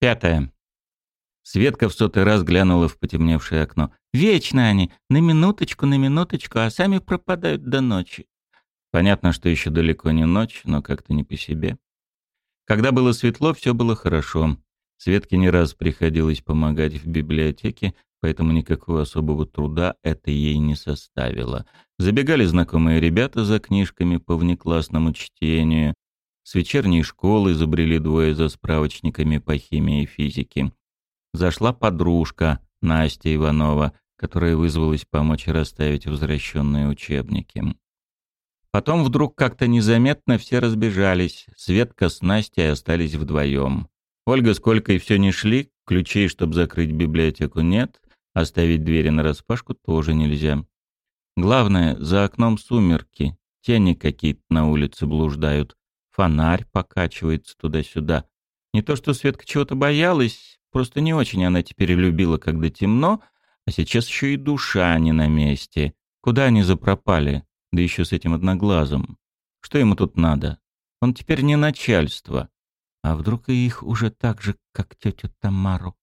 Пятое. Светка в сотый раз глянула в потемневшее окно. «Вечно они! На минуточку, на минуточку, а сами пропадают до ночи». Понятно, что еще далеко не ночь, но как-то не по себе. Когда было светло, все было хорошо. Светке не раз приходилось помогать в библиотеке, поэтому никакого особого труда это ей не составило. Забегали знакомые ребята за книжками по внеклассному чтению. С вечерней школы забрели двое за справочниками по химии и физике. Зашла подружка, Настя Иванова, которая вызвалась помочь расставить возвращенные учебники. Потом вдруг как-то незаметно все разбежались. Светка с Настей остались вдвоем. Ольга с Колькой все не шли, ключей, чтобы закрыть библиотеку, нет, оставить двери нараспашку тоже нельзя. Главное, за окном сумерки, тени какие-то на улице блуждают, фонарь покачивается туда-сюда. Не то что Светка чего-то боялась, просто не очень она теперь любила, когда темно, а сейчас еще и душа не на месте. Куда они запропали? Да еще с этим одноглазым. Что ему тут надо? Он теперь не начальство. А вдруг и их уже так же, как тетю Тамару?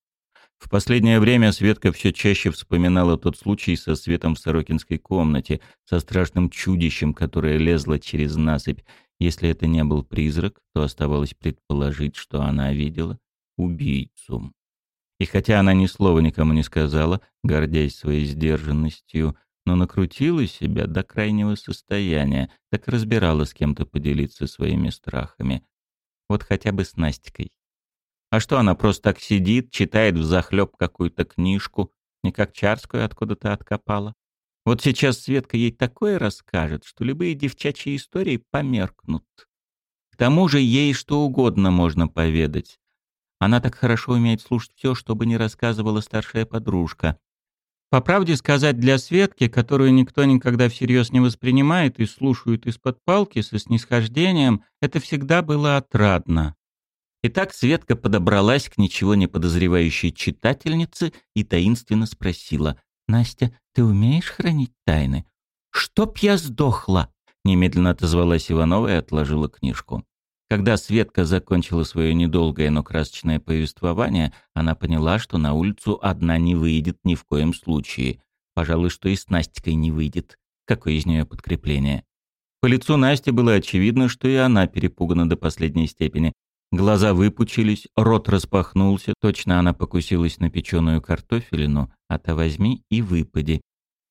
В последнее время Светка все чаще вспоминала тот случай со светом в Сорокинской комнате, со страшным чудищем, которое лезло через насыпь. Если это не был призрак, то оставалось предположить, что она видела убийцу. И хотя она ни слова никому не сказала, гордясь своей сдержанностью, но накрутила себя до крайнего состояния, так разбирала с кем-то поделиться своими страхами. Вот хотя бы с Настикой. А что она просто так сидит, читает взахлеб какую-то книжку, не как Чарскую откуда-то откопала? Вот сейчас Светка ей такое расскажет, что любые девчачьи истории померкнут. К тому же ей что угодно можно поведать. Она так хорошо умеет слушать все, что бы ни рассказывала старшая подружка. По правде сказать, для Светки, которую никто никогда всерьез не воспринимает и слушают из-под палки со снисхождением, это всегда было отрадно. Итак, Светка подобралась к ничего не подозревающей читательнице и таинственно спросила. «Настя, ты умеешь хранить тайны?» «Чтоб я сдохла!» Немедленно отозвалась Иванова и отложила книжку. Когда Светка закончила свое недолгое, но красочное повествование, она поняла, что на улицу одна не выйдет ни в коем случае. Пожалуй, что и с Настикой не выйдет. Какое из нее подкрепление? По лицу Насти было очевидно, что и она перепугана до последней степени. Глаза выпучились, рот распахнулся, точно она покусилась на печеную картофелину, а то возьми и выпади.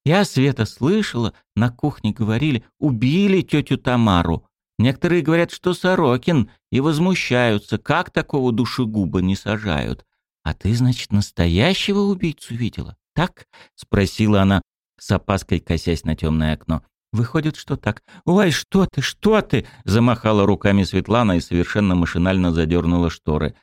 Я, Света, слышала, на кухне говорили, убили тетю Тамару. Некоторые говорят, что Сорокин, и возмущаются, как такого душегуба не сажают. А ты, значит, настоящего убийцу видела? Так? Спросила она, с опаской косясь на темное окно. Выходит, что так. «Ой, что ты, что ты!» — замахала руками Светлана и совершенно машинально задернула шторы.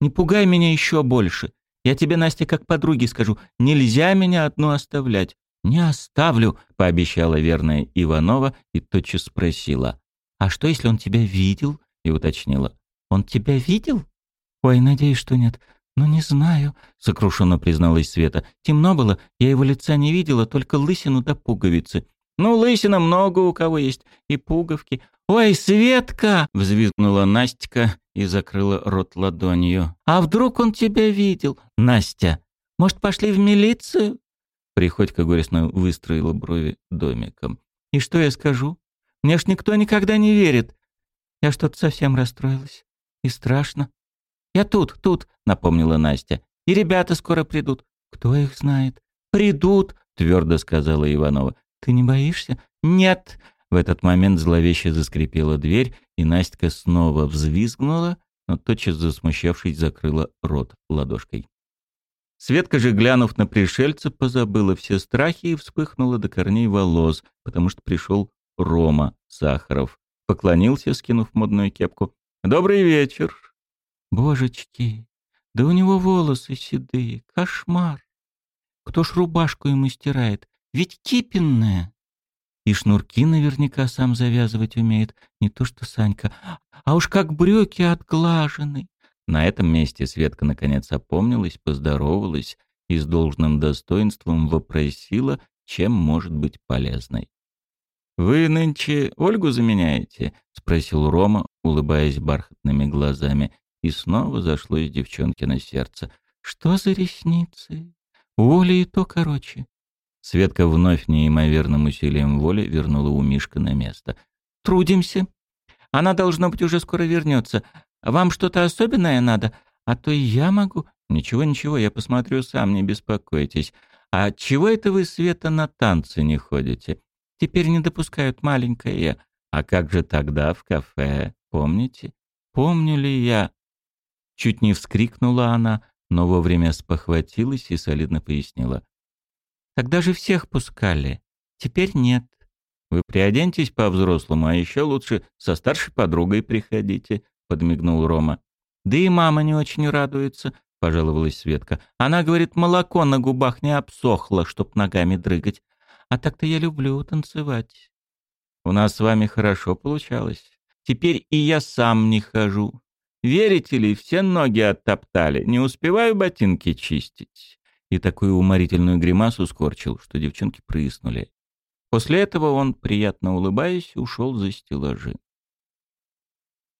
«Не пугай меня еще больше. Я тебе, Настя, как подруге скажу, нельзя меня одну оставлять». «Не оставлю», — пообещала верная Иванова и тотчас спросила. «А что, если он тебя видел?» и уточнила. «Он тебя видел?» «Ой, надеюсь, что нет. Ну, не знаю», — сокрушенно призналась Света. «Темно было, я его лица не видела, только лысину да пуговицы». «Ну, лысина много у кого есть, и пуговки». «Ой, Светка!» — взвизгнула Настя и закрыла рот ладонью. «А вдруг он тебя видел?» «Настя, может, пошли в милицию?» Приходько горестно выстроила брови домиком. «И что я скажу? Мне ж никто никогда не верит. Я что-то совсем расстроилась. И страшно. Я тут, тут, напомнила Настя. И ребята скоро придут. Кто их знает? Придут, твердо сказала Иванова. Ты не боишься? Нет. В этот момент зловеще заскрипела дверь, и Настя снова взвизгнула, но тотчас засмущавшись закрыла рот ладошкой. Светка же, глянув на пришельца, позабыла все страхи и вспыхнула до корней волос, потому что пришел Рома Сахаров. Поклонился, скинув модную кепку. «Добрый вечер!» «Божечки, да у него волосы седые, кошмар! Кто ж рубашку ему стирает? Ведь кипенная!» И шнурки наверняка сам завязывать умеет, не то что Санька. А уж как брюки отглажены. На этом месте Светка наконец опомнилась, поздоровалась и с должным достоинством вопросила, чем может быть полезной. «Вы нынче Ольгу заменяете?» — спросил Рома, улыбаясь бархатными глазами. И снова зашло из девчонки на сердце. «Что за ресницы? Воли и то короче». Светка вновь неимоверным усилием воли вернула у Мишка на место. «Трудимся. Она, должно быть, уже скоро вернется. Вам что-то особенное надо? А то и я могу». «Ничего, ничего, я посмотрю сам, не беспокойтесь. А чего это вы, Света, на танцы не ходите? Теперь не допускают маленькое. А как же тогда в кафе, помните? Помню ли я?» Чуть не вскрикнула она, но вовремя спохватилась и солидно пояснила. Тогда же всех пускали. Теперь нет. Вы приоденьтесь по-взрослому, а еще лучше со старшей подругой приходите, подмигнул Рома. Да и мама не очень радуется, пожаловалась Светка. Она говорит, молоко на губах не обсохло, чтоб ногами дрыгать. А так-то я люблю танцевать. У нас с вами хорошо получалось. Теперь и я сам не хожу. Верите ли, все ноги оттоптали, не успеваю ботинки чистить и такую уморительную гримасу скорчил, что девчонки прыснули. После этого он, приятно улыбаясь, ушел за стеллажи.